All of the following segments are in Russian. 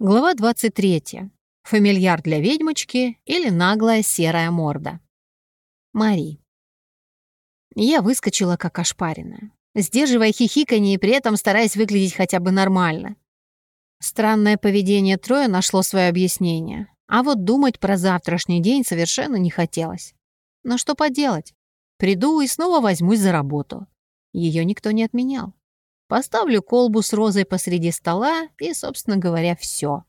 Глава 23. Фамильяр для ведьмочки или наглая серая морда. Мари. Я выскочила как ошпаренная, сдерживая хихиканье и при этом стараясь выглядеть хотя бы нормально. Странное поведение Троя нашло свое объяснение, а вот думать про завтрашний день совершенно не хотелось. Но что поделать? Приду и снова возьмусь за работу. Ее никто не отменял. Поставлю колбу с розой посреди стола и, собственно говоря, все.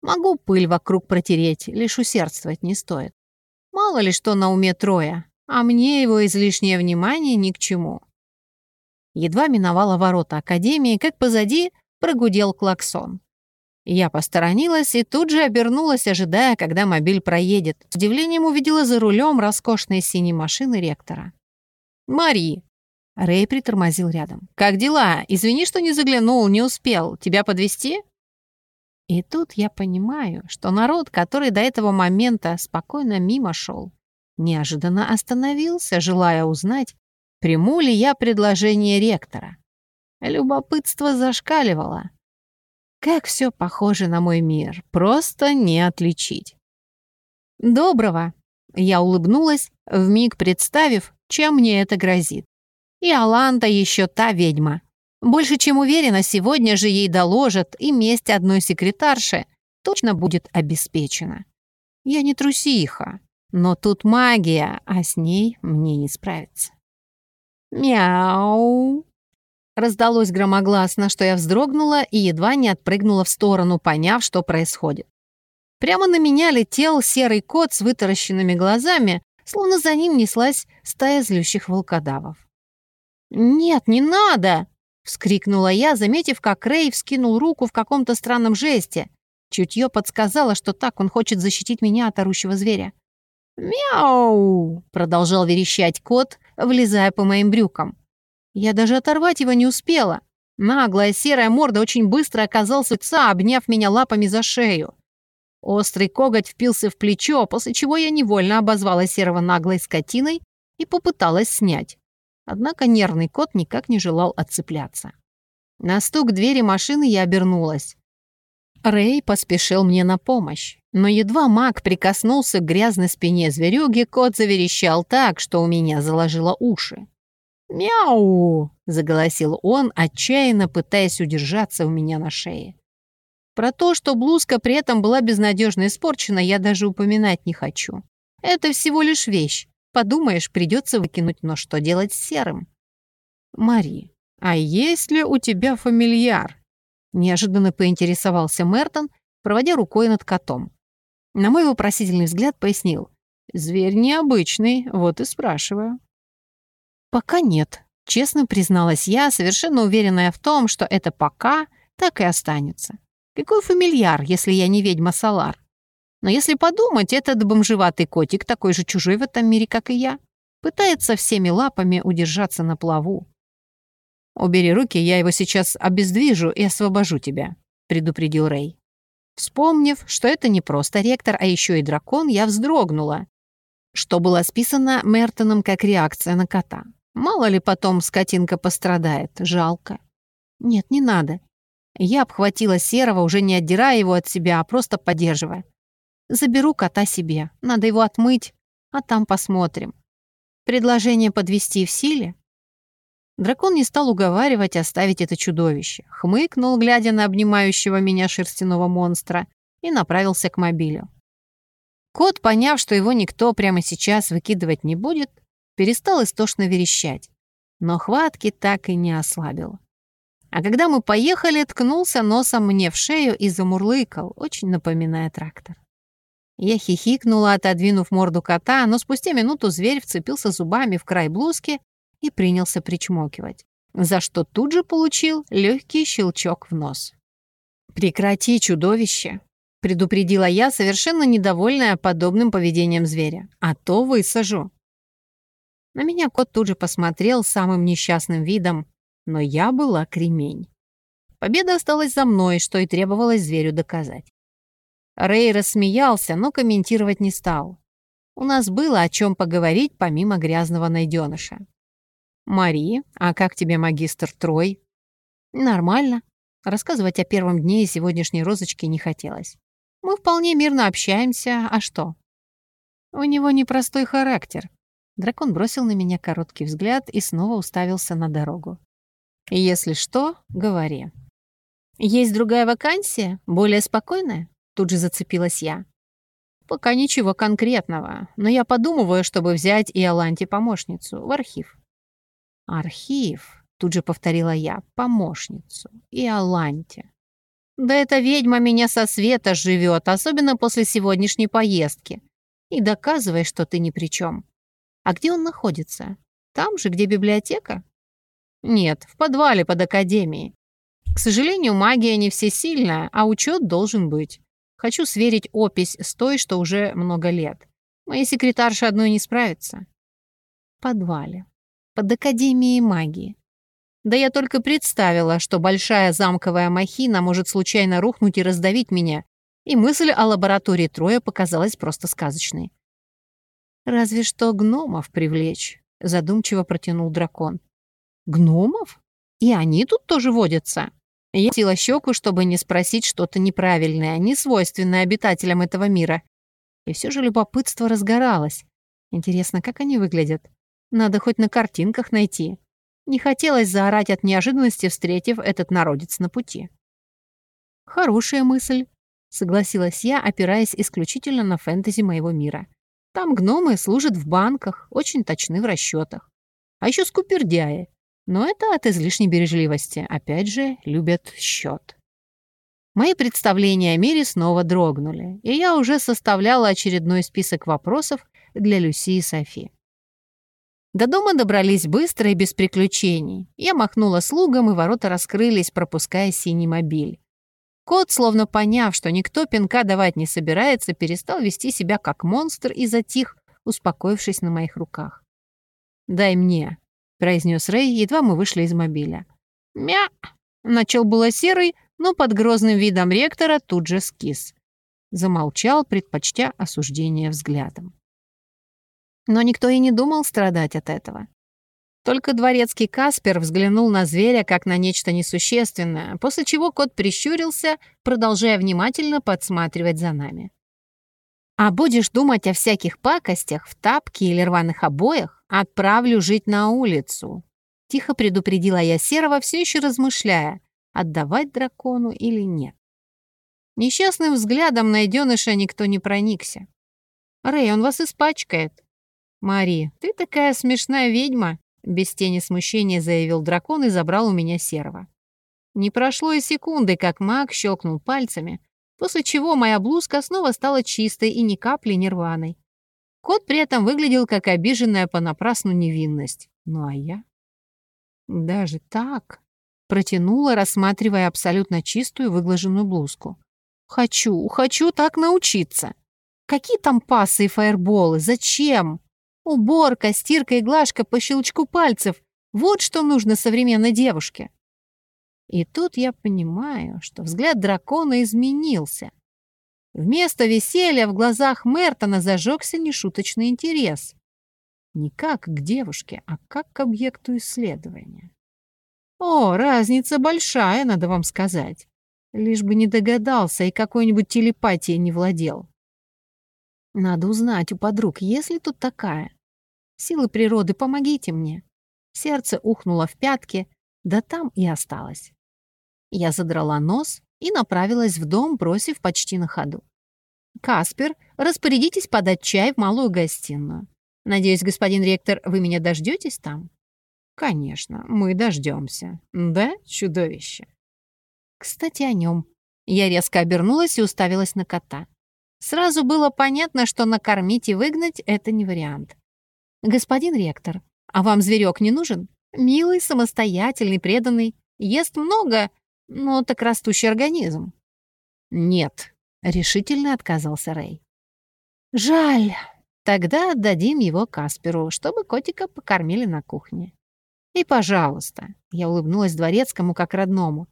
Могу пыль вокруг протереть, лишь усердствовать не стоит. Мало ли что на уме Троя, а мне его излишнее внимание ни к чему. Едва миновала ворота Академии, как позади прогудел клаксон. Я посторонилась и тут же обернулась, ожидая, когда мобиль проедет. С удивлением увидела за рулем роскошной синей машины ректора. «Мари, Рэй притормозил рядом. «Как дела? Извини, что не заглянул, не успел. Тебя подвести? И тут я понимаю, что народ, который до этого момента спокойно мимо шел, неожиданно остановился, желая узнать, приму ли я предложение ректора. Любопытство зашкаливало. Как все похоже на мой мир, просто не отличить. «Доброго!» Я улыбнулась, вмиг представив, чем мне это грозит. И Аланта еще та ведьма. Больше чем уверена, сегодня же ей доложат, и месть одной секретарши точно будет обеспечена. Я не трусиха, но тут магия, а с ней мне не справиться. «Мяу!» Раздалось громогласно, что я вздрогнула и едва не отпрыгнула в сторону, поняв, что происходит. Прямо на меня летел серый кот с вытаращенными глазами, словно за ним неслась стая злющих волкодавов. «Нет, не надо!» — вскрикнула я, заметив, как Рэй вскинул руку в каком-то странном жесте. Чутье подсказало, что так он хочет защитить меня от орущего зверя. «Мяу!» — продолжал верещать кот, влезая по моим брюкам. Я даже оторвать его не успела. Наглая серая морда очень быстро оказался ца, обняв меня лапами за шею. Острый коготь впился в плечо, после чего я невольно обозвала серого наглой скотиной и попыталась снять. Однако нервный кот никак не желал отцепляться. На стук двери машины я обернулась. Рэй поспешил мне на помощь, но едва маг прикоснулся к грязной спине зверюги, кот заверещал так, что у меня заложило уши. «Мяу!» — заголосил он, отчаянно пытаясь удержаться у меня на шее. Про то, что блузка при этом была безнадежно испорчена, я даже упоминать не хочу. Это всего лишь вещь, Подумаешь, придется выкинуть, но что делать с серым? Мари, а есть ли у тебя фамильяр? Неожиданно поинтересовался Мертон, проводя рукой над котом. На мой вопросительный взгляд пояснил. Зверь необычный, вот и спрашиваю. Пока нет, честно призналась я, совершенно уверенная в том, что это пока так и останется. Какой фамильяр, если я не ведьма Салар? Но если подумать, этот бомжеватый котик такой же чужой в этом мире, как и я. Пытается всеми лапами удержаться на плаву. «Убери руки, я его сейчас обездвижу и освобожу тебя», — предупредил Рэй. Вспомнив, что это не просто ректор, а еще и дракон, я вздрогнула, что было списано Мертоном как реакция на кота. Мало ли потом скотинка пострадает, жалко. Нет, не надо. Я обхватила Серого, уже не отдирая его от себя, а просто поддерживая. Заберу кота себе, надо его отмыть, а там посмотрим. Предложение подвести в силе? Дракон не стал уговаривать оставить это чудовище, хмыкнул, глядя на обнимающего меня шерстяного монстра, и направился к мобилю. Кот, поняв, что его никто прямо сейчас выкидывать не будет, перестал истошно верещать, но хватки так и не ослабил. А когда мы поехали, ткнулся носом мне в шею и замурлыкал, очень напоминая трактор. Я хихикнула, отодвинув морду кота, но спустя минуту зверь вцепился зубами в край блузки и принялся причмокивать, за что тут же получил легкий щелчок в нос. «Прекрати, чудовище!» — предупредила я, совершенно недовольная подобным поведением зверя. «А то высажу!» На меня кот тут же посмотрел самым несчастным видом, но я была кремень. Победа осталась за мной, что и требовалось зверю доказать. Рэй рассмеялся, но комментировать не стал. У нас было о чем поговорить помимо грязного найденыша. «Мари, а как тебе магистр Трой?» «Нормально», Рассказывать о первом дне сегодняшней розочки не хотелось. Мы вполне мирно общаемся, а что? У него непростой характер. Дракон бросил на меня короткий взгляд и снова уставился на дорогу. «Если что, говори». «Есть другая вакансия? Более спокойная?» Тут же зацепилась я. «Пока ничего конкретного, но я подумываю, чтобы взять и Аланти помощницу в архив». «Архив?» — тут же повторила я. «Помощницу. И Аланти». «Да эта ведьма меня со света живет, особенно после сегодняшней поездки. И доказывай, что ты ни при чем. А где он находится? Там же, где библиотека?» «Нет, в подвале под академией. К сожалению, магия не всесильная, а учет должен быть. Хочу сверить опись с той, что уже много лет. Моей секретарше одной не справится. В подвале. Под Академией магии. Да я только представила, что большая замковая махина может случайно рухнуть и раздавить меня, и мысль о лаборатории Троя показалась просто сказочной. «Разве что гномов привлечь», — задумчиво протянул дракон. «Гномов? И они тут тоже водятся?» Я сила щеку, чтобы не спросить что-то неправильное, не свойственное обитателям этого мира. И все же любопытство разгоралось. Интересно, как они выглядят? Надо хоть на картинках найти. Не хотелось заорать от неожиданности, встретив этот народец на пути. «Хорошая мысль», — согласилась я, опираясь исключительно на фэнтези моего мира. «Там гномы служат в банках, очень точны в расчетах. А еще скупердяи. Но это от излишней бережливости. Опять же, любят счет. Мои представления о мире снова дрогнули, и я уже составляла очередной список вопросов для Люси и Софи. До дома добрались быстро и без приключений. Я махнула слугам, и ворота раскрылись, пропуская синий мобиль. Кот, словно поняв, что никто пинка давать не собирается, перестал вести себя как монстр и затих, успокоившись на моих руках. «Дай мне», — произнес Рэй, едва мы вышли из мобиля. «Мя!» — начал было серый, но под грозным видом ректора тут же скис. Замолчал, предпочтя осуждение взглядом. Но никто и не думал страдать от этого. Только дворецкий Каспер взглянул на зверя как на нечто несущественное, после чего кот прищурился, продолжая внимательно подсматривать за нами. «А будешь думать о всяких пакостях в тапке или рваных обоях, «Отправлю жить на улицу», — тихо предупредила я Серого, все еще размышляя, отдавать дракону или нет. Несчастным взглядом найденыша никто не проникся. «Рэй, он вас испачкает». «Мари, ты такая смешная ведьма», — без тени смущения заявил дракон и забрал у меня Серого. Не прошло и секунды, как маг щелкнул пальцами, после чего моя блузка снова стала чистой и ни капли не рваной. Кот при этом выглядел как обиженная понапрасну невинность. Ну а я? Даже так? Протянула, рассматривая абсолютно чистую выглаженную блузку. Хочу, хочу так научиться. Какие там пасы и фаерболы? Зачем? Уборка, стирка и глажка по щелчку пальцев. Вот что нужно современной девушке. И тут я понимаю, что взгляд дракона изменился. Вместо веселья в глазах Мертона зажегся нешуточный интерес. Не как к девушке, а как к объекту исследования. О, разница большая, надо вам сказать. Лишь бы не догадался и какой-нибудь телепатией не владел. Надо узнать у подруг, есть ли тут такая. Силы природы, помогите мне. Сердце ухнуло в пятки, да там и осталось. Я задрала нос и направилась в дом, бросив почти на ходу. «Каспер, распорядитесь подать чай в малую гостиную. Надеюсь, господин ректор, вы меня дождетесь там?» «Конечно, мы дождемся. Да, чудовище?» «Кстати, о нем». Я резко обернулась и уставилась на кота. Сразу было понятно, что накормить и выгнать — это не вариант. «Господин ректор, а вам зверек не нужен? Милый, самостоятельный, преданный, ест много, но так растущий организм». «Нет», — решительно отказался Рэй. «Жаль. Тогда отдадим его Касперу, чтобы котика покормили на кухне». «И, пожалуйста», — я улыбнулась дворецкому как родному,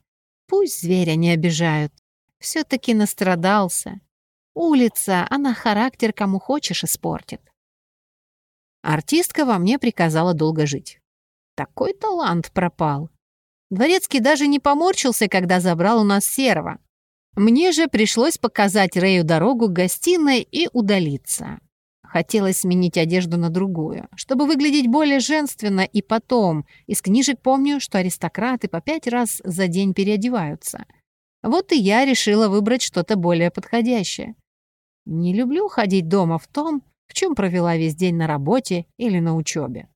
«пусть зверя не обижают. Все-таки настрадался. Улица, она характер кому хочешь испортит». Артистка во мне приказала долго жить. Такой талант пропал. Дворецкий даже не поморщился, когда забрал у нас серого. Мне же пришлось показать Рэю дорогу к гостиной и удалиться. Хотелось сменить одежду на другую, чтобы выглядеть более женственно и потом. Из книжек помню, что аристократы по пять раз за день переодеваются. Вот и я решила выбрать что-то более подходящее. Не люблю ходить дома в том, в чем провела весь день на работе или на учебе.